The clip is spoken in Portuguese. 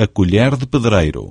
a colher de pedreiro.